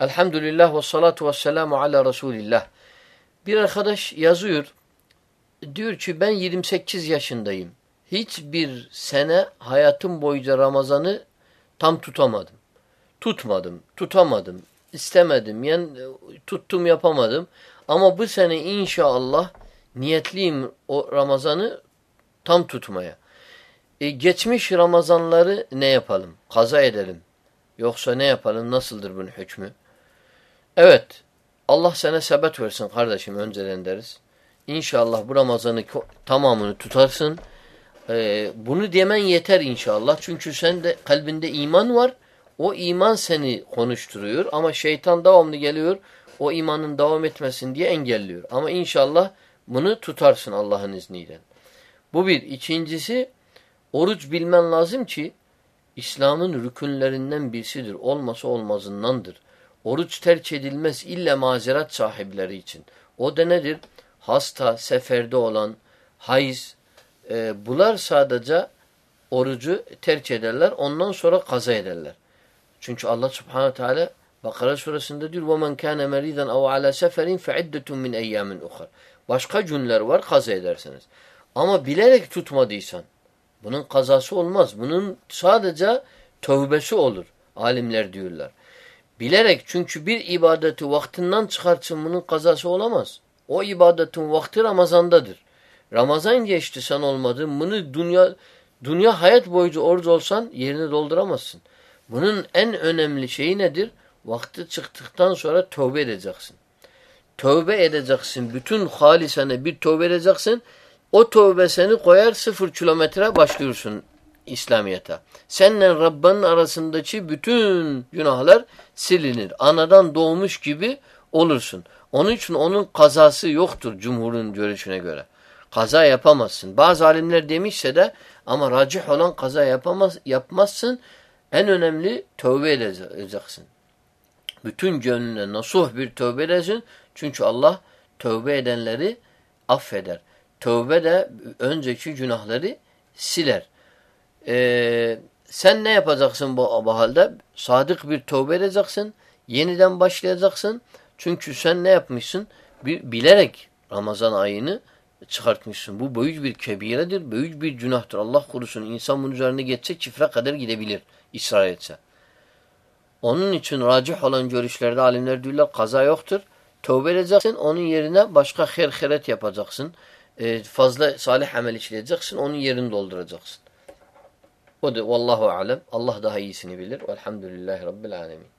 Elhamdülillah ve salatu ve selamu ala Resulillah. Bir arkadaş yazıyor. Diyor ki ben 28 yaşındayım. Hiçbir sene hayatım boyunca Ramazan'ı tam tutamadım. Tutmadım, tutamadım, istemedim. Yani tuttum yapamadım. Ama bu sene inşallah niyetliyim o Ramazan'ı tam tutmaya. E, geçmiş Ramazanları ne yapalım? Kaza edelim. Yoksa ne yapalım? Nasıldır bunun hükmü? Evet. Allah sana sebet versin kardeşim önceden deriz. İnşallah bu Ramazan'ı tamamını tutarsın. Ee, bunu demen yeter inşallah. Çünkü sen de kalbinde iman var. O iman seni konuşturuyor. Ama şeytan devamlı geliyor. O imanın devam etmesin diye engelliyor. Ama inşallah bunu tutarsın Allah'ın izniyle. Bu bir. İkincisi oruç bilmen lazım ki İslam'ın rükünlerinden birisidir. Olmasa olmazındandır. Oruç terk edilmez illa mazeret sahipleri için. O da nedir? Hasta, seferde olan, hayız. E, bunlar sadece orucu terk ederler. Ondan sonra kaza ederler. Çünkü Allah subhanahu teala Bakara suresinde diyor وَمَنْ كَانَ مَرِيدًا اَوْ عَلَى سَفَرٍ فَعِدَّةٌ مِنْ اَيَّامٍ اُخَرٍ Başka günler var kaza edersiniz. Ama bilerek tutmadıysan bunun kazası olmaz. Bunun sadece tövbesi olur. Alimler diyorlar. Bilerek çünkü bir ibadeti vaktinden çıkartsın bunun kazası olamaz. O ibadetin vakti Ramazan'dadır. Ramazan geçti sen olmadın. Bunu dünya dünya hayat boyunca oruç olsan yerini dolduramazsın. Bunun en önemli şeyi nedir? Vakti çıktıktan sonra tövbe edeceksin. Tövbe edeceksin. Bütün halisane bir tövbe edeceksin. O tövbe seni koyar sıfır kilometre başlıyorsun İslamiyet'e. Seninle Rabb'in arasındaki bütün günahlar silinir. Anadan doğmuş gibi olursun. Onun için onun kazası yoktur cumhurun görüşüne göre. Kaza yapamazsın. Bazı alimler demişse de ama racih olan kaza yapamaz, yapmazsın. En önemli tövbe edeceksin. Bütün gönlüne nasuh bir tövbe edeceksin. Çünkü Allah tövbe edenleri affeder. Tövbe de önceki günahları siler. Ee, sen ne yapacaksın bu, bu halde? Sadık bir tövbe edeceksin. Yeniden başlayacaksın. Çünkü sen ne yapmışsın? Bir, bilerek Ramazan ayını çıkartmışsın. Bu büyük bir kebiredir. Büyük bir günahtır. Allah korusun. İnsan bunun üzerine geçse çifre kadar gidebilir. ısrar etse. Onun için racih olan görüşlerde alimler diyorlar kaza yoktur. Tövbe edeceksin. Onun yerine başka her heret yapacaksın. Ee, fazla salih amel işleyeceksin. Onun yerini dolduracaksın. O da vallahu alem. Allah daha iyisini bilir. Velhamdülillahi Rabbil alemin.